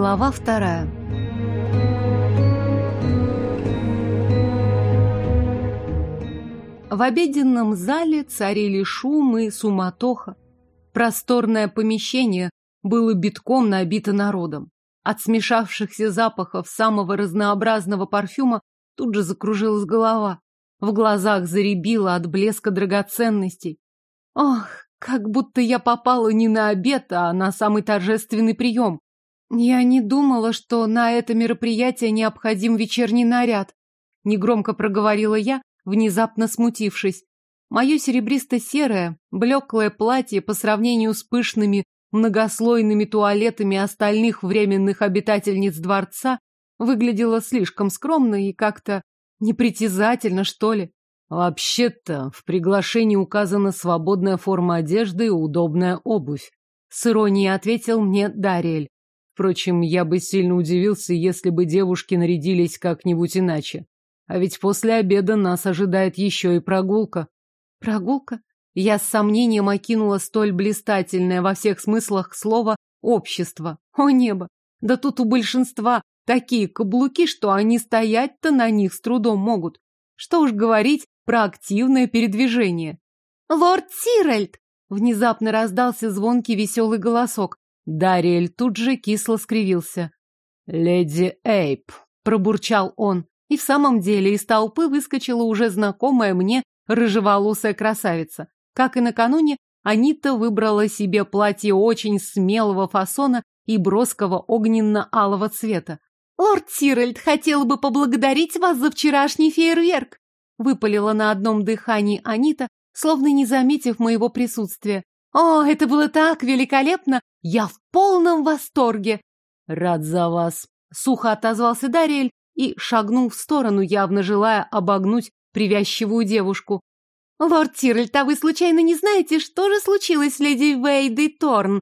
Глава вторая. В обеденном зале царили шум и суматоха. Просторное помещение было битком набито народом. От смешавшихся запахов самого разнообразного парфюма тут же закружилась голова. В глазах заребило от блеска драгоценностей. Ох, как будто я попала не на обед, а на самый торжественный прием. Я не думала, что на это мероприятие необходим вечерний наряд. Негромко проговорила я, внезапно смутившись. Мое серебристо-серое, блеклое платье по сравнению с пышными многослойными туалетами остальных временных обитательниц дворца выглядело слишком скромно и как-то непритязательно, что ли. Вообще-то в приглашении указана свободная форма одежды и удобная обувь. С иронией ответил мне Дариэль. Впрочем, я бы сильно удивился, если бы девушки нарядились как-нибудь иначе. А ведь после обеда нас ожидает еще и прогулка. Прогулка? Я с сомнением окинула столь блистательное во всех смыслах слово «общество». О небо! Да тут у большинства такие каблуки, что они стоять-то на них с трудом могут. Что уж говорить про активное передвижение. «Лорд Сиральд!» Внезапно раздался звонкий веселый голосок. Дариэль тут же кисло скривился. «Леди Эйп», — пробурчал он, и в самом деле из толпы выскочила уже знакомая мне рыжеволосая красавица. Как и накануне, Анита выбрала себе платье очень смелого фасона и броского огненно-алого цвета. «Лорд Тиральд хотел бы поблагодарить вас за вчерашний фейерверк!» выпалила на одном дыхании Анита, словно не заметив моего присутствия. «О, это было так великолепно! Я в полном восторге!» «Рад за вас!» — сухо отозвался Дариэль и шагнул в сторону, явно желая обогнуть привязчивую девушку. «Лорд Тирльт, а вы случайно не знаете, что же случилось с леди Вейдой Торн?»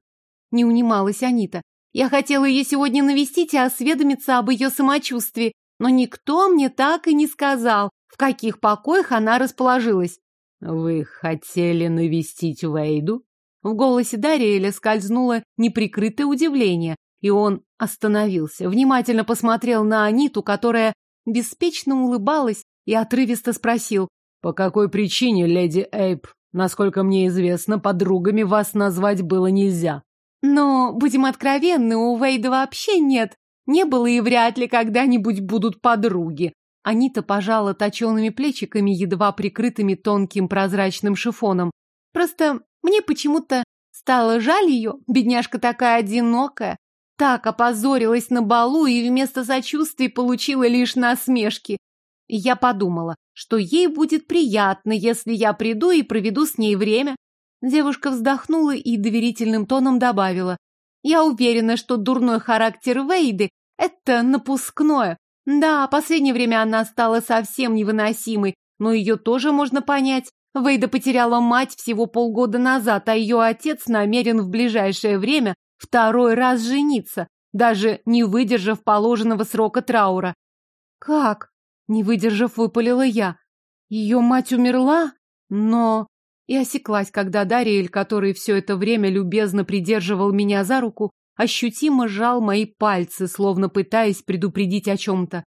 Не унималась Анита. «Я хотела ее сегодня навестить и осведомиться об ее самочувствии, но никто мне так и не сказал, в каких покоях она расположилась». «Вы хотели навестить Вейду?» В голосе Дариэля скользнуло неприкрытое удивление, и он остановился, внимательно посмотрел на Аниту, которая беспечно улыбалась и отрывисто спросил, «По какой причине, леди Эйп? Насколько мне известно, подругами вас назвать было нельзя». «Но, будем откровенны, у Вейда вообще нет. Не было и вряд ли когда-нибудь будут подруги». Анита пожала точеными плечиками, едва прикрытыми тонким прозрачным шифоном. «Просто мне почему-то стало жаль ее, бедняжка такая одинокая, так опозорилась на балу и вместо сочувствий получила лишь насмешки. Я подумала, что ей будет приятно, если я приду и проведу с ней время. Девушка вздохнула и доверительным тоном добавила. Я уверена, что дурной характер Вейды – это напускное. Да, последнее время она стала совсем невыносимой, но ее тоже можно понять. Вейда потеряла мать всего полгода назад, а ее отец намерен в ближайшее время второй раз жениться, даже не выдержав положенного срока траура. «Как?» — не выдержав, выпалила я. «Ее мать умерла? Но...» И осеклась, когда Дариэль, который все это время любезно придерживал меня за руку, ощутимо жал мои пальцы, словно пытаясь предупредить о чем-то.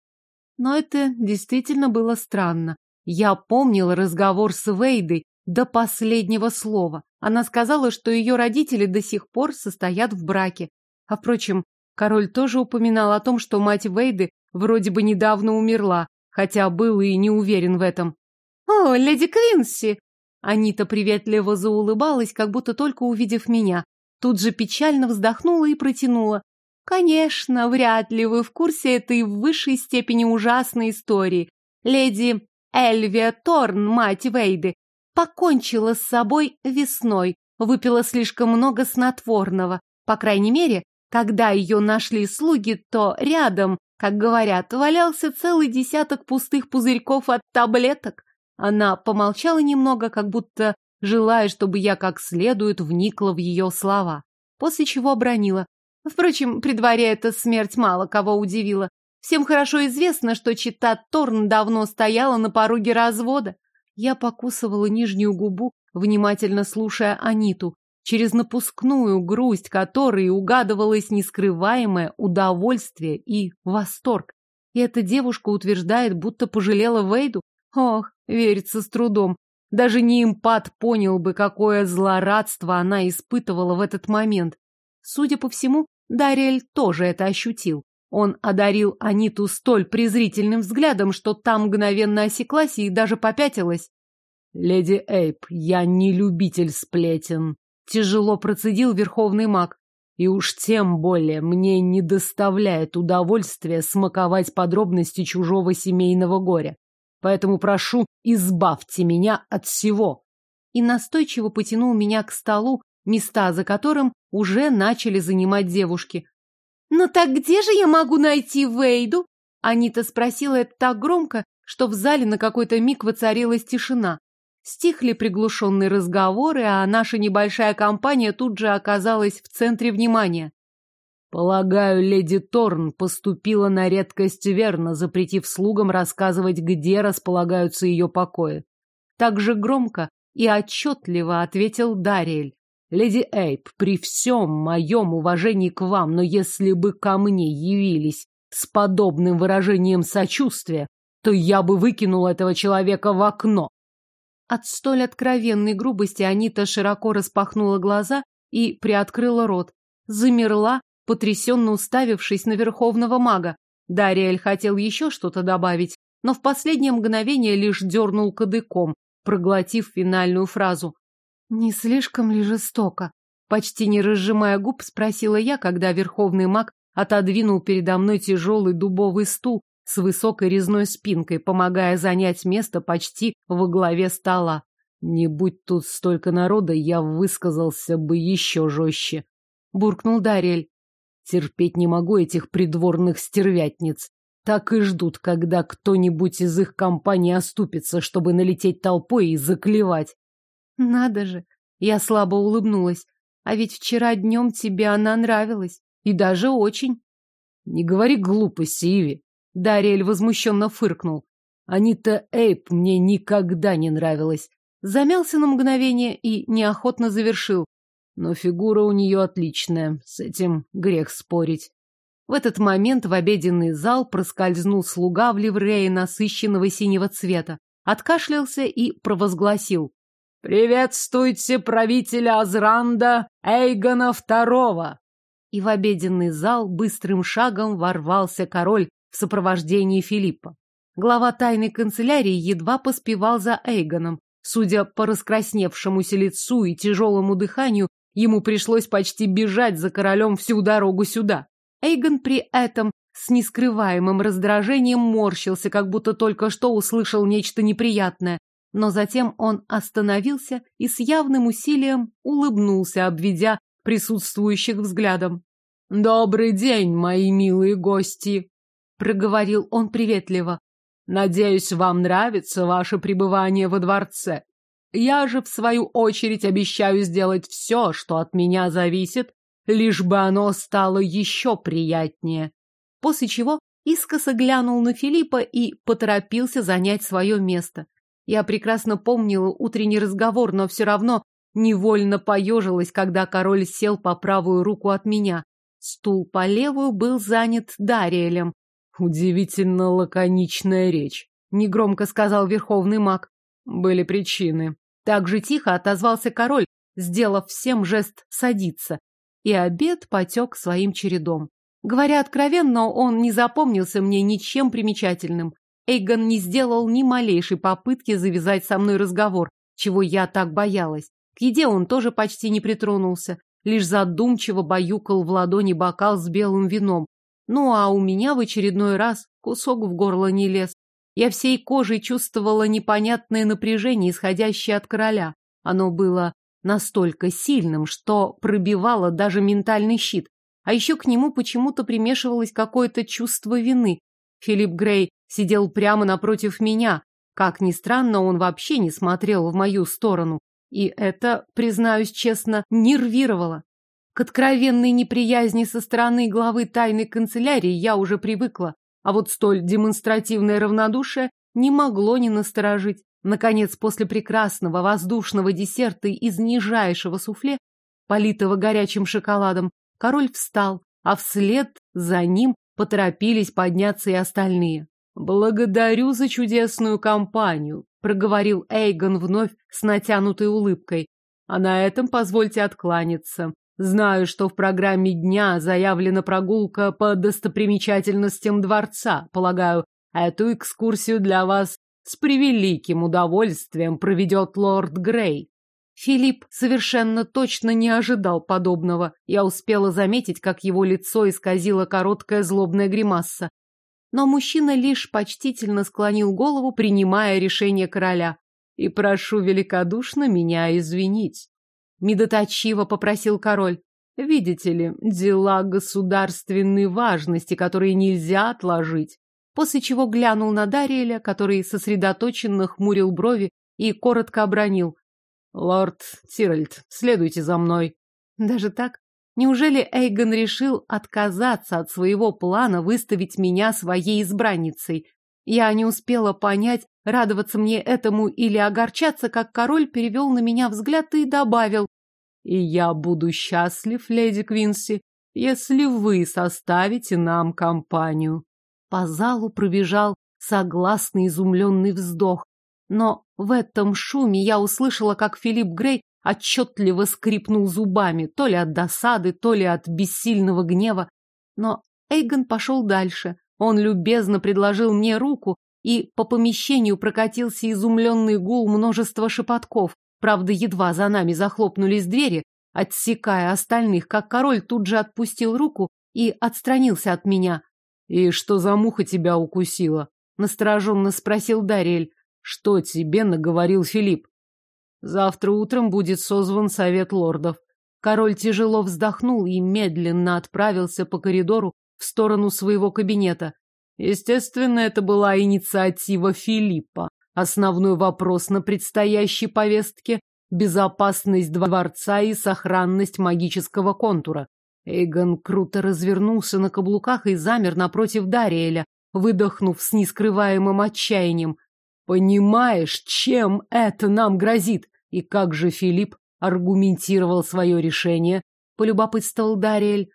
Но это действительно было странно. Я помнил разговор с Вейдой до последнего слова. Она сказала, что ее родители до сих пор состоят в браке. А, впрочем, король тоже упоминал о том, что мать Вейды вроде бы недавно умерла, хотя был и не уверен в этом. «О, леди Квинси!» Анита приветливо заулыбалась, как будто только увидев меня. Тут же печально вздохнула и протянула. «Конечно, вряд ли вы в курсе этой в высшей степени ужасной истории. Леди Эльвия Торн, мать Вейды, покончила с собой весной, выпила слишком много снотворного. По крайней мере, когда ее нашли слуги, то рядом, как говорят, валялся целый десяток пустых пузырьков от таблеток. Она помолчала немного, как будто желая, чтобы я как следует вникла в ее слова, после чего обронила. Впрочем, при дворе эта смерть мало кого удивила. Всем хорошо известно, что чита Торн давно стояла на пороге развода. Я покусывала нижнюю губу, внимательно слушая Аниту, через напускную грусть которой угадывалось нескрываемое удовольствие и восторг. И эта девушка утверждает, будто пожалела Вейду. Ох, верится с трудом. Даже не импат понял бы, какое злорадство она испытывала в этот момент. Судя по всему, Дарриэль тоже это ощутил. Он одарил Аниту столь презрительным взглядом, что там мгновенно осеклась и даже попятилась. «Леди Эйп, я не любитель сплетен», — тяжело процедил верховный маг. «И уж тем более мне не доставляет удовольствия смаковать подробности чужого семейного горя. Поэтому прошу, избавьте меня от всего». И настойчиво потянул меня к столу, места за которым уже начали занимать девушки. «Но так где же я могу найти Вейду?» Анита спросила это так громко, что в зале на какой-то миг воцарилась тишина. Стихли приглушенные разговоры, а наша небольшая компания тут же оказалась в центре внимания. Полагаю, леди Торн поступила на редкость верно, запретив слугам рассказывать, где располагаются ее покои. Так же громко и отчетливо ответил Дариэль. Леди Эйп, при всем моем уважении к вам, но если бы ко мне явились с подобным выражением сочувствия, то я бы выкинул этого человека в окно. От столь откровенной грубости Анита широко распахнула глаза и приоткрыла рот. Замерла, потрясенно уставившись на верховного мага. Дариэль хотел еще что-то добавить, но в последнее мгновение лишь дернул кадыком, проглотив финальную фразу. Не слишком ли жестоко? Почти не разжимая губ, спросила я, когда верховный маг отодвинул передо мной тяжелый дубовый стул с высокой резной спинкой, помогая занять место почти во главе стола. Не будь тут столько народа, я высказался бы еще жестче. Буркнул Дарель. Терпеть не могу этих придворных стервятниц. Так и ждут, когда кто-нибудь из их компании оступится, чтобы налететь толпой и заклевать. Надо же! Я слабо улыбнулась. А ведь вчера днем тебе она нравилась. И даже очень. Не говори глупости, Иви. Дариэль возмущенно фыркнул. Анита Эйп мне никогда не нравилась. Замялся на мгновение и неохотно завершил. Но фигура у нее отличная. С этим грех спорить. В этот момент в обеденный зал проскользнул слуга в ливрее насыщенного синего цвета, откашлялся и провозгласил. «Приветствуйте правителя Азранда Эйгона Второго!» И в обеденный зал быстрым шагом ворвался король в сопровождении Филиппа. Глава тайной канцелярии едва поспевал за Эйгоном. Судя по раскрасневшемуся лицу и тяжелому дыханию, ему пришлось почти бежать за королем всю дорогу сюда. Эйгон при этом с нескрываемым раздражением морщился, как будто только что услышал нечто неприятное. Но затем он остановился и с явным усилием улыбнулся, обведя присутствующих взглядом. «Добрый день, мои милые гости!» — проговорил он приветливо. «Надеюсь, вам нравится ваше пребывание во дворце. Я же, в свою очередь, обещаю сделать все, что от меня зависит, лишь бы оно стало еще приятнее. После чего искоса глянул на Филиппа и поторопился занять свое место. Я прекрасно помнила утренний разговор, но все равно невольно поежилась, когда король сел по правую руку от меня. Стул по левую был занят Дариэлем. «Удивительно лаконичная речь», — негромко сказал верховный маг. «Были причины». Так же тихо отозвался король, сделав всем жест «садиться». И обед потек своим чередом. Говоря откровенно, он не запомнился мне ничем примечательным. Эйгон не сделал ни малейшей попытки завязать со мной разговор, чего я так боялась. К еде он тоже почти не притронулся, лишь задумчиво баюкал в ладони бокал с белым вином. Ну а у меня в очередной раз кусок в горло не лез. Я всей кожей чувствовала непонятное напряжение, исходящее от короля. Оно было настолько сильным, что пробивало даже ментальный щит. А еще к нему почему-то примешивалось какое-то чувство вины. Филипп Грей сидел прямо напротив меня. Как ни странно, он вообще не смотрел в мою сторону. И это, признаюсь честно, нервировало. К откровенной неприязни со стороны главы тайной канцелярии я уже привыкла, а вот столь демонстративное равнодушие не могло не насторожить. Наконец, после прекрасного воздушного десерта из нижайшего суфле, политого горячим шоколадом, король встал, а вслед за ним поторопились подняться и остальные. «Благодарю за чудесную компанию», — проговорил Эйгон вновь с натянутой улыбкой. «А на этом позвольте откланяться. Знаю, что в программе дня заявлена прогулка по достопримечательностям дворца. Полагаю, эту экскурсию для вас с превеликим удовольствием проведет лорд Грей. Филипп совершенно точно не ожидал подобного. Я успела заметить, как его лицо исказило короткая злобная гримаса. Но мужчина лишь почтительно склонил голову, принимая решение короля. «И прошу великодушно меня извинить», — медоточиво попросил король. «Видите ли, дела государственной важности, которые нельзя отложить». После чего глянул на Дариэля, который сосредоточенно хмурил брови и коротко обронил. «Лорд Тиральд, следуйте за мной». «Даже так?» Неужели Эйгон решил отказаться от своего плана выставить меня своей избранницей? Я не успела понять, радоваться мне этому или огорчаться, как король перевел на меня взгляд и добавил. «И я буду счастлив, леди Квинси, если вы составите нам компанию». По залу пробежал согласный изумленный вздох. Но в этом шуме я услышала, как Филипп Грей отчетливо скрипнул зубами, то ли от досады, то ли от бессильного гнева. Но Эйгон пошел дальше. Он любезно предложил мне руку, и по помещению прокатился изумленный гул множества шепотков. Правда, едва за нами захлопнулись двери, отсекая остальных, как король тут же отпустил руку и отстранился от меня. «И что за муха тебя укусила?» — настороженно спросил Дариэль. «Что тебе наговорил Филипп?» Завтра утром будет созван совет лордов. Король тяжело вздохнул и медленно отправился по коридору в сторону своего кабинета. Естественно, это была инициатива Филиппа. Основной вопрос на предстоящей повестке – безопасность дворца и сохранность магического контура. Эйгон круто развернулся на каблуках и замер напротив Дариэля, выдохнув с нескрываемым отчаянием – Понимаешь, чем это нам грозит? И как же Филипп аргументировал свое решение? Полюбопытствовал Дариэль.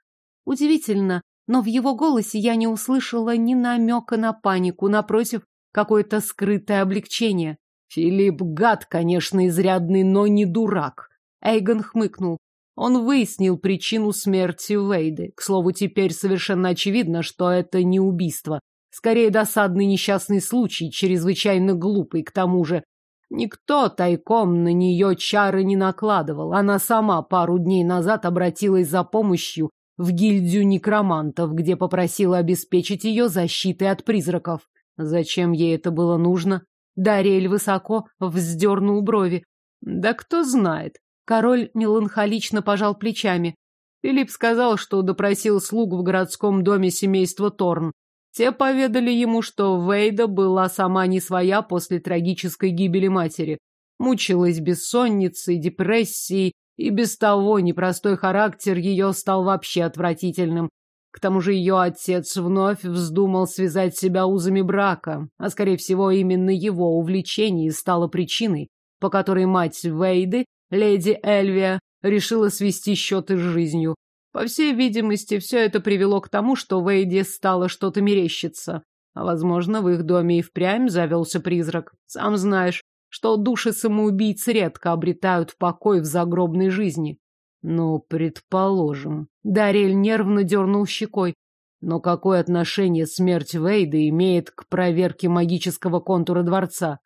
Удивительно, но в его голосе я не услышала ни намека на панику, напротив, какое-то скрытое облегчение. Филипп гад, конечно, изрядный, но не дурак. Эйгон хмыкнул. Он выяснил причину смерти Вейды. К слову, теперь совершенно очевидно, что это не убийство. Скорее, досадный несчастный случай, чрезвычайно глупый к тому же. Никто тайком на нее чары не накладывал. Она сама пару дней назад обратилась за помощью в гильдию некромантов, где попросила обеспечить ее защитой от призраков. Зачем ей это было нужно? Дарель высоко вздернул брови. Да кто знает. Король меланхолично пожал плечами. Филипп сказал, что допросил слуг в городском доме семейства Торн. Те поведали ему, что Вейда была сама не своя после трагической гибели матери. Мучилась бессонницей, депрессией, и без того непростой характер ее стал вообще отвратительным. К тому же ее отец вновь вздумал связать себя узами брака, а, скорее всего, именно его увлечение стало причиной, по которой мать Вейды, леди Эльвия, решила свести счеты с жизнью. По всей видимости, все это привело к тому, что Вейди стало что-то мерещиться. А, возможно, в их доме и впрямь завелся призрак. Сам знаешь, что души самоубийц редко обретают покой в загробной жизни. Ну, предположим. Дарель нервно дернул щекой. Но какое отношение смерть Вейда имеет к проверке магического контура дворца?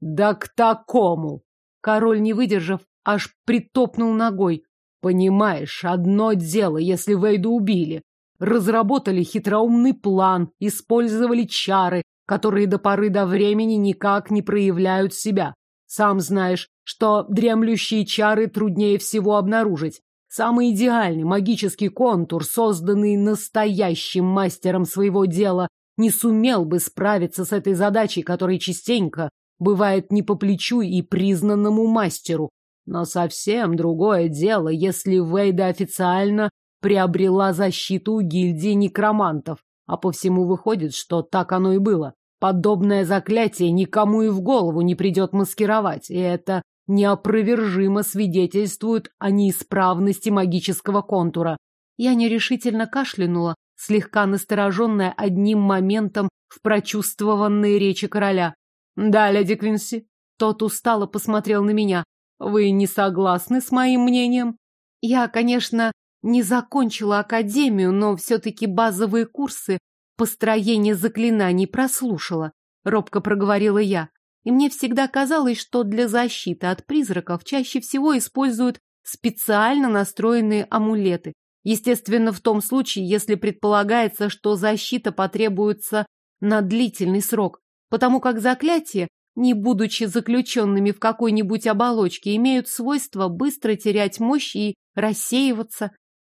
Да к такому! Король, не выдержав, аж притопнул ногой. Понимаешь, одно дело, если Вейду убили. Разработали хитроумный план, использовали чары, которые до поры до времени никак не проявляют себя. Сам знаешь, что дремлющие чары труднее всего обнаружить. Самый идеальный магический контур, созданный настоящим мастером своего дела, не сумел бы справиться с этой задачей, которая частенько бывает не по плечу и признанному мастеру, но совсем другое дело, если Вейда официально приобрела защиту у гильдии некромантов, а по всему выходит, что так оно и было. Подобное заклятие никому и в голову не придет маскировать, и это неопровержимо свидетельствует о неисправности магического контура. Я нерешительно кашлянула, слегка настороженная одним моментом в прочувствованной речи короля. «Да, леди Квинси». Тот устало посмотрел на меня. Вы не согласны с моим мнением? Я, конечно, не закончила академию, но все-таки базовые курсы построения заклинаний прослушала, робко проговорила я. И мне всегда казалось, что для защиты от призраков чаще всего используют специально настроенные амулеты. Естественно, в том случае, если предполагается, что защита потребуется на длительный срок, потому как заклятие не будучи заключенными в какой-нибудь оболочке, имеют свойство быстро терять мощь и рассеиваться.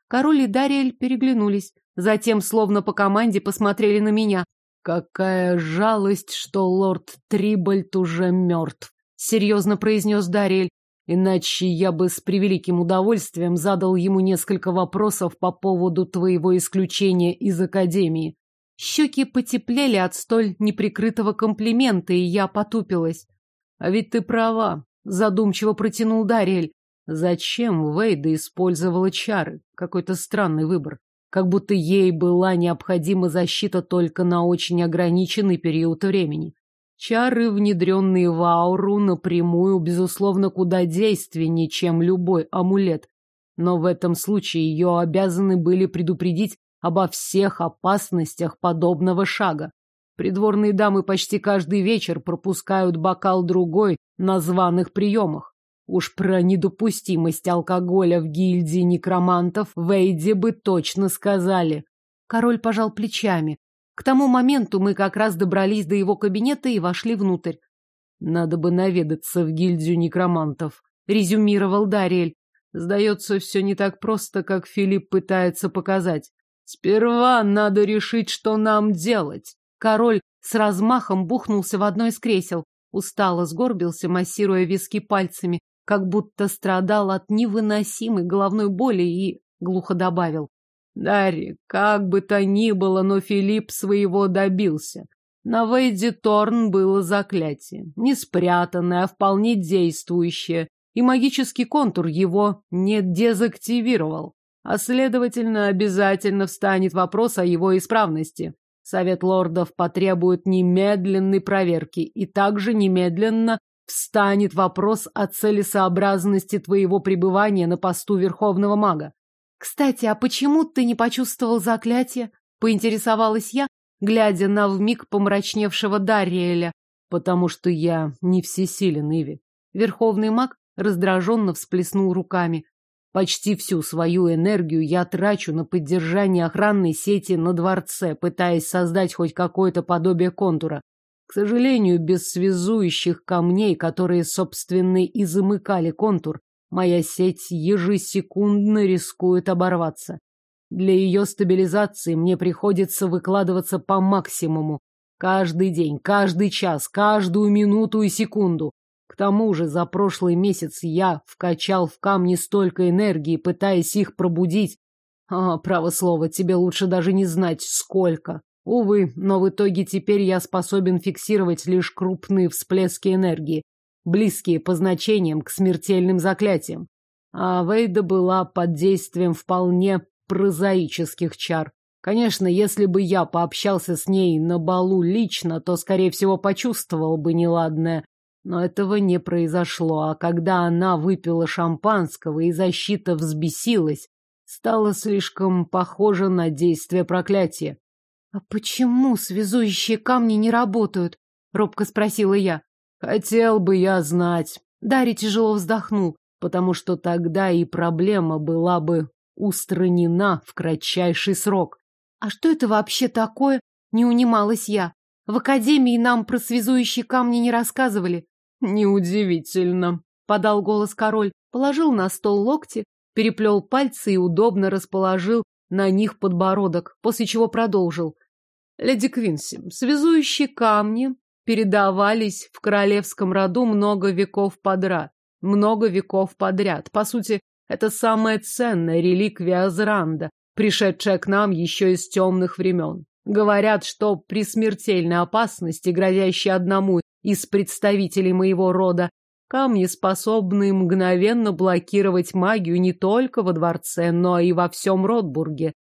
Король и Дариэль переглянулись, затем словно по команде посмотрели на меня. «Какая жалость, что лорд Трибольд уже мертв!» — серьезно произнес Дариэль. «Иначе я бы с превеликим удовольствием задал ему несколько вопросов по поводу твоего исключения из Академии». Щеки потеплели от столь неприкрытого комплимента, и я потупилась. «А ведь ты права», — задумчиво протянул Дариэль. «Зачем Вейда использовала чары? Какой-то странный выбор. Как будто ей была необходима защита только на очень ограниченный период времени. Чары, внедренные в ауру, напрямую, безусловно, куда действеннее, чем любой амулет. Но в этом случае ее обязаны были предупредить обо всех опасностях подобного шага. Придворные дамы почти каждый вечер пропускают бокал другой на званых приемах. Уж про недопустимость алкоголя в гильдии некромантов Вейди бы точно сказали. Король пожал плечами. К тому моменту мы как раз добрались до его кабинета и вошли внутрь. Надо бы наведаться в гильдию некромантов, резюмировал Дарель. Сдается все не так просто, как Филипп пытается показать. «Сперва надо решить, что нам делать!» Король с размахом бухнулся в одно из кресел, устало сгорбился, массируя виски пальцами, как будто страдал от невыносимой головной боли и глухо добавил. «Дарри, как бы то ни было, но Филипп своего добился. На Вейде Торн было заклятие, не спрятанное, а вполне действующее, и магический контур его не дезактивировал. А, следовательно, обязательно встанет вопрос о его исправности. Совет лордов потребует немедленной проверки, и также немедленно встанет вопрос о целесообразности твоего пребывания на посту верховного мага. Кстати, а почему ты не почувствовал заклятие? Поинтересовалась я, глядя на вмиг помрачневшего Дарриэля. Потому что я не всесилен, Иви. Верховный маг раздраженно всплеснул руками. Почти всю свою энергию я трачу на поддержание охранной сети на дворце, пытаясь создать хоть какое-то подобие контура. К сожалению, без связующих камней, которые, собственно, и замыкали контур, моя сеть ежесекундно рискует оборваться. Для ее стабилизации мне приходится выкладываться по максимуму. Каждый день, каждый час, каждую минуту и секунду тому же за прошлый месяц я вкачал в камни столько энергии, пытаясь их пробудить. А, право слово, тебе лучше даже не знать, сколько. Увы, но в итоге теперь я способен фиксировать лишь крупные всплески энергии, близкие по значениям к смертельным заклятиям. А Вейда была под действием вполне прозаических чар. Конечно, если бы я пообщался с ней на балу лично, то, скорее всего, почувствовал бы неладное, но этого не произошло, а когда она выпила шампанского и защита взбесилась, стало слишком похоже на действие проклятия. — А почему связующие камни не работают? — робко спросила я. — Хотел бы я знать. Дарья тяжело вздохнул, потому что тогда и проблема была бы устранена в кратчайший срок. — А что это вообще такое? — не унималась я. В академии нам про связующие камни не рассказывали. Неудивительно, подал голос король, положил на стол локти, переплел пальцы и удобно расположил на них подбородок, после чего продолжил. Леди Квинси, связующие камни передавались в королевском роду много веков подряд. Много веков подряд. По сути, это самая ценная реликвия Азранда, пришедшая к нам еще из темных времен. Говорят, что при смертельной опасности, грозящей одному из представителей моего рода, камни способны мгновенно блокировать магию не только во дворце, но и во всем Ротбурге.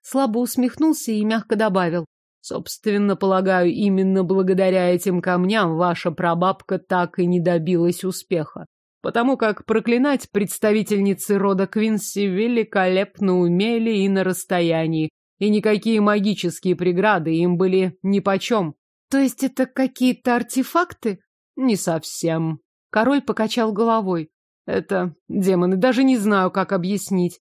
Слабо усмехнулся и мягко добавил. Собственно, полагаю, именно благодаря этим камням ваша прабабка так и не добилась успеха. Потому как проклинать представительницы рода Квинси великолепно умели и на расстоянии, и никакие магические преграды им были нипочем. То есть это какие-то артефакты? Не совсем. Король покачал головой. Это демоны, даже не знаю, как объяснить.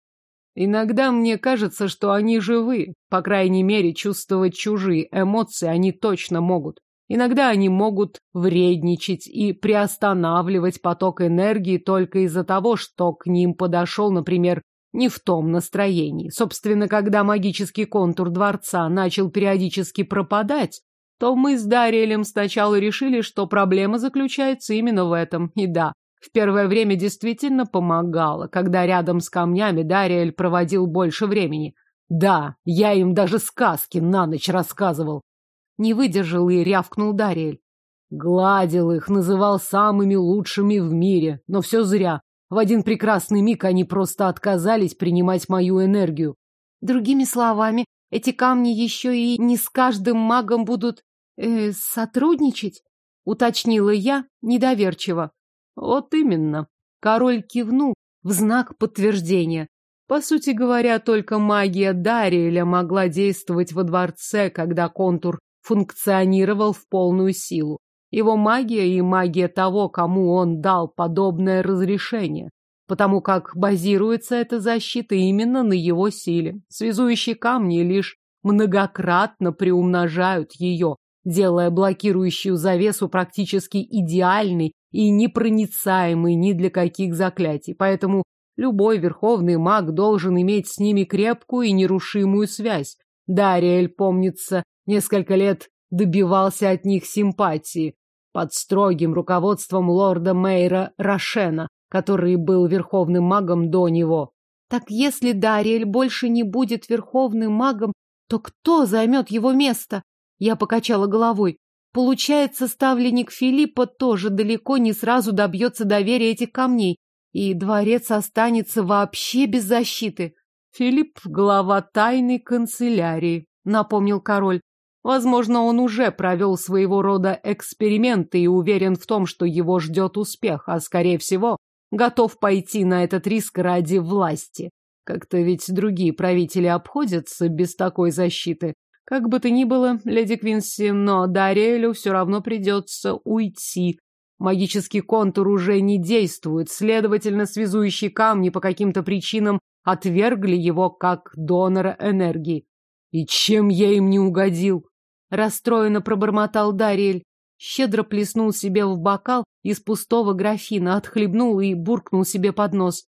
Иногда мне кажется, что они живы. По крайней мере, чувствовать чужие эмоции они точно могут. Иногда они могут вредничать и приостанавливать поток энергии только из-за того, что к ним подошел, например, не в том настроении. Собственно, когда магический контур дворца начал периодически пропадать, то мы с Дариэлем сначала решили, что проблема заключается именно в этом. И да, в первое время действительно помогало, когда рядом с камнями Дариэль проводил больше времени. Да, я им даже сказки на ночь рассказывал. Не выдержал и рявкнул Дариэль. Гладил их, называл самыми лучшими в мире, но все зря. В один прекрасный миг они просто отказались принимать мою энергию. Другими словами, эти камни еще и не с каждым магом будут э, сотрудничать, уточнила я недоверчиво. Вот именно. Король кивнул в знак подтверждения. По сути говоря, только магия Дариэля могла действовать во дворце, когда контур функционировал в полную силу. Его магия и магия того, кому он дал подобное разрешение, потому как базируется эта защита именно на его силе. Связующие камни лишь многократно приумножают ее, делая блокирующую завесу практически идеальной и непроницаемой ни для каких заклятий. Поэтому любой верховный маг должен иметь с ними крепкую и нерушимую связь. Дариэль, помнится, несколько лет добивался от них симпатии, под строгим руководством лорда-мейра Рошена, который был верховным магом до него. Так если Дариэль больше не будет верховным магом, то кто займет его место? Я покачала головой. Получается, ставленник Филиппа тоже далеко не сразу добьется доверия этих камней, и дворец останется вообще без защиты. Филипп — глава тайной канцелярии, напомнил король. Возможно, он уже провел своего рода эксперименты и уверен в том, что его ждет успех, а, скорее всего, готов пойти на этот риск ради власти. Как-то ведь другие правители обходятся без такой защиты. Как бы то ни было, леди Квинси, но Дариэлю все равно придется уйти. Магический контур уже не действует, следовательно, связующие камни по каким-то причинам отвергли его как донора энергии. И чем я им не угодил? расстроенно пробормотал Дариэль, щедро плеснул себе в бокал из пустого графина, отхлебнул и буркнул себе под нос.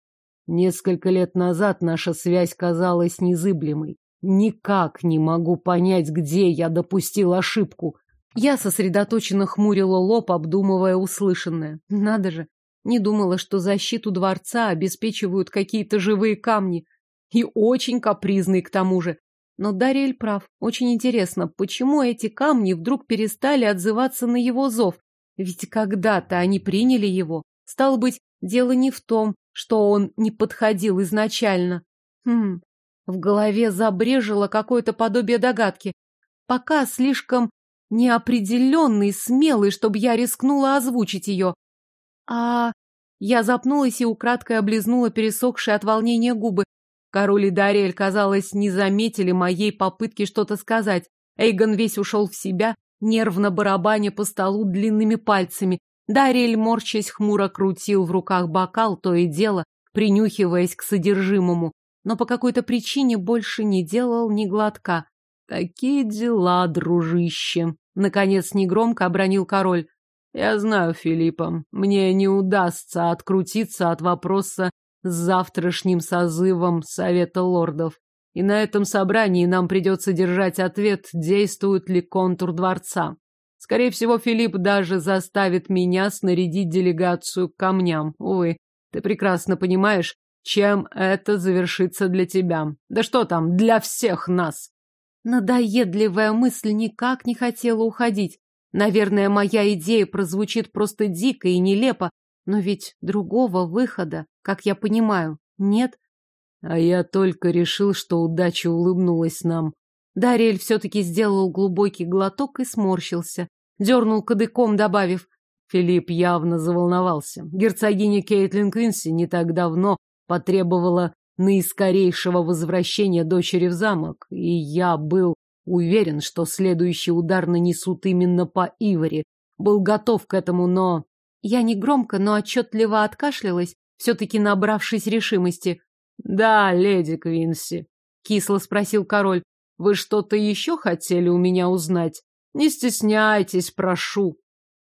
Несколько лет назад наша связь казалась незыблемой. Никак не могу понять, где я допустил ошибку. Я сосредоточенно хмурила лоб, обдумывая услышанное. Надо же, не думала, что защиту дворца обеспечивают какие-то живые камни. И очень капризные к тому же. Но Дарель прав. Очень интересно, почему эти камни вдруг перестали отзываться на его зов? Ведь когда-то они приняли его. Стало быть, дело не в том, что он не подходил изначально. Хм, в голове забрежило какое-то подобие догадки. Пока слишком неопределенный, смелый, чтобы я рискнула озвучить ее. А... Я запнулась и украдкой облизнула пересохшие от волнения губы. Король и Дарель, казалось, не заметили моей попытки что-то сказать. Эйгон весь ушел в себя, нервно барабаня по столу длинными пальцами. Дарель, морчась, хмуро крутил в руках бокал, то и дело, принюхиваясь к содержимому. Но по какой-то причине больше не делал ни глотка. «Такие дела, дружище!» Наконец негромко обронил король. «Я знаю Филиппа. Мне не удастся открутиться от вопроса завтрашним созывом Совета Лордов. И на этом собрании нам придется держать ответ, действует ли контур дворца. Скорее всего, Филипп даже заставит меня снарядить делегацию к камням. Увы, ты прекрасно понимаешь, чем это завершится для тебя. Да что там, для всех нас. Надоедливая мысль никак не хотела уходить. Наверное, моя идея прозвучит просто дико и нелепо, но ведь другого выхода, как я понимаю, нет. А я только решил, что удача улыбнулась нам. Дарель все-таки сделал глубокий глоток и сморщился. Дернул кадыком, добавив. Филипп явно заволновался. Герцогиня Кейтлин Квинси не так давно потребовала наискорейшего возвращения дочери в замок, и я был уверен, что следующий удар нанесут именно по Ивари. Был готов к этому, но я негромко, но отчетливо откашлялась, все-таки набравшись решимости. «Да, леди Квинси», — кисло спросил король, — «вы что-то еще хотели у меня узнать? Не стесняйтесь, прошу».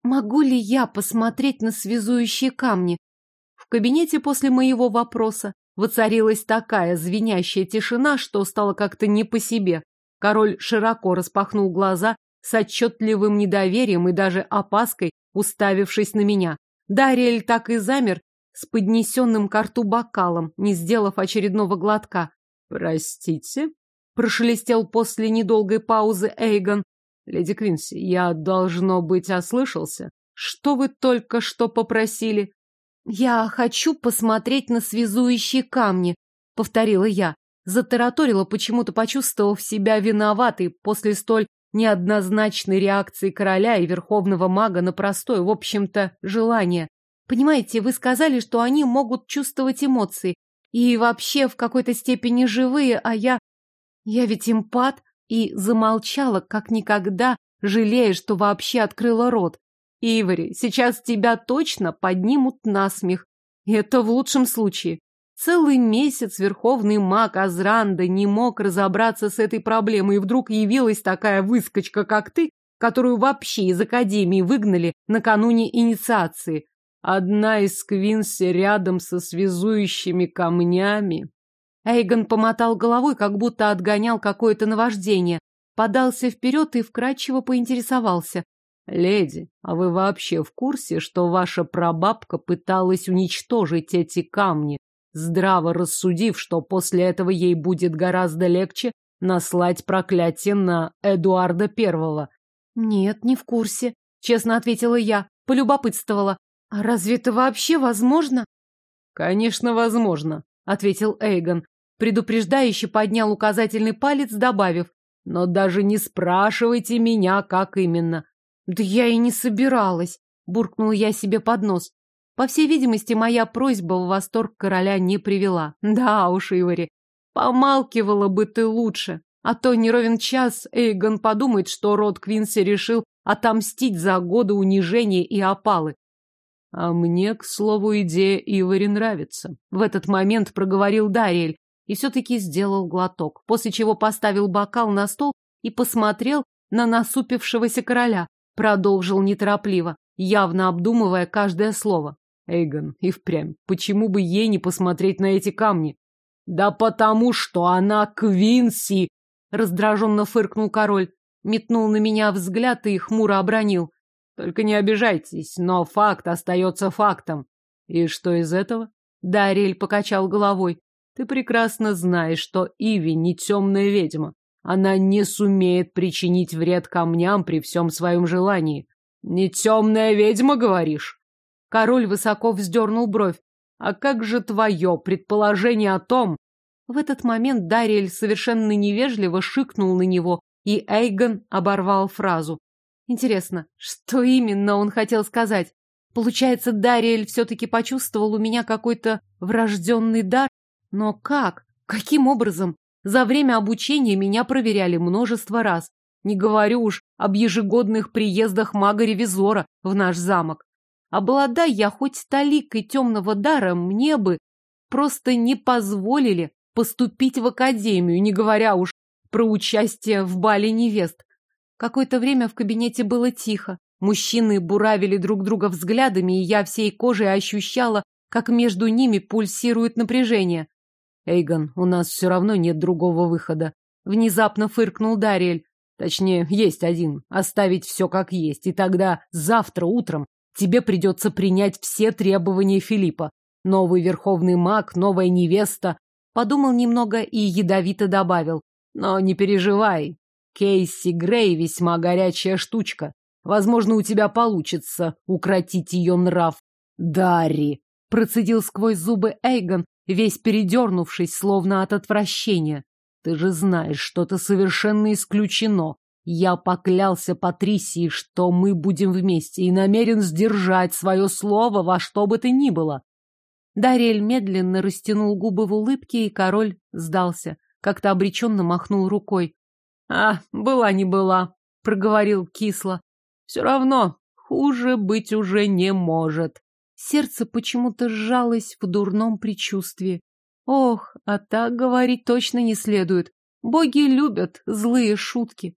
«Могу ли я посмотреть на связующие камни?» В кабинете после моего вопроса воцарилась такая звенящая тишина, что стало как-то не по себе. Король широко распахнул глаза с отчетливым недоверием и даже опаской, уставившись на меня. Дариэль так и замер с поднесенным к рту бокалом, не сделав очередного глотка. «Простите?» — прошелестел после недолгой паузы Эйгон. «Леди Квинси, я, должно быть, ослышался. Что вы только что попросили?» «Я хочу посмотреть на связующие камни», — повторила я. Затараторила, почему-то почувствовав себя виноватой после столь неоднозначной реакции короля и верховного мага на простое, в общем-то, желание. Понимаете, вы сказали, что они могут чувствовать эмоции и вообще в какой-то степени живые, а я... Я ведь импат и замолчала, как никогда, жалея, что вообще открыла рот. Ивари, сейчас тебя точно поднимут на смех. это в лучшем случае. Целый месяц верховный маг Азранда не мог разобраться с этой проблемой, и вдруг явилась такая выскочка, как ты, которую вообще из Академии выгнали накануне инициации. Одна из Квинси рядом со связующими камнями. Эйгон помотал головой, как будто отгонял какое-то наваждение, подался вперед и вкрадчиво поинтересовался. «Леди, а вы вообще в курсе, что ваша прабабка пыталась уничтожить эти камни?» здраво рассудив, что после этого ей будет гораздо легче наслать проклятие на Эдуарда Первого. «Нет, не в курсе», — честно ответила я, полюбопытствовала. «А разве это вообще возможно?» «Конечно, возможно», — ответил Эйгон, предупреждающе поднял указательный палец, добавив, «но даже не спрашивайте меня, как именно». «Да я и не собиралась», — буркнула я себе под нос. По всей видимости, моя просьба в восторг короля не привела. Да уж, Ивари, помалкивала бы ты лучше. А то не ровен час Эйгон подумает, что род Квинси решил отомстить за годы унижения и опалы. А мне, к слову, идея Ивари нравится. В этот момент проговорил Дариэль и все-таки сделал глоток, после чего поставил бокал на стол и посмотрел на насупившегося короля. Продолжил неторопливо, явно обдумывая каждое слово. Эйгон и впрямь. Почему бы ей не посмотреть на эти камни? Да потому что она Квинси! Раздраженно фыркнул король, метнул на меня взгляд и хмуро обронил. Только не обижайтесь, но факт остается фактом. И что из этого? Дарель покачал головой. Ты прекрасно знаешь, что Иви не темная ведьма. Она не сумеет причинить вред камням при всем своем желании. Не темная ведьма, говоришь? Король высоко вздернул бровь. «А как же твое предположение о том...» В этот момент Дариэль совершенно невежливо шикнул на него, и Эйгон оборвал фразу. Интересно, что именно он хотел сказать? Получается, Дариэль все-таки почувствовал у меня какой-то врожденный дар? Но как? Каким образом? За время обучения меня проверяли множество раз. Не говорю уж об ежегодных приездах мага-ревизора в наш замок. Обладая я хоть столикой темного дара, мне бы просто не позволили поступить в академию, не говоря уж про участие в бале невест. Какое-то время в кабинете было тихо. Мужчины буравили друг друга взглядами, и я всей кожей ощущала, как между ними пульсирует напряжение. «Эйгон, у нас все равно нет другого выхода», — внезапно фыркнул Дариэль. «Точнее, есть один. Оставить все как есть, и тогда завтра утром Тебе придется принять все требования Филиппа. Новый верховный маг, новая невеста. Подумал немного и ядовито добавил. Но не переживай. Кейси Грей весьма горячая штучка. Возможно, у тебя получится укротить ее нрав. Дарри! Процедил сквозь зубы Эйгон, весь передернувшись, словно от отвращения. Ты же знаешь, что это совершенно исключено. Я поклялся Патрисии, что мы будем вместе, и намерен сдержать свое слово во что бы то ни было. Дарель медленно растянул губы в улыбке, и король сдался. Как-то обреченно махнул рукой. — А, была не была, — проговорил кисло. — Все равно, хуже быть уже не может. Сердце почему-то сжалось в дурном предчувствии. Ох, а так говорить точно не следует. Боги любят злые шутки.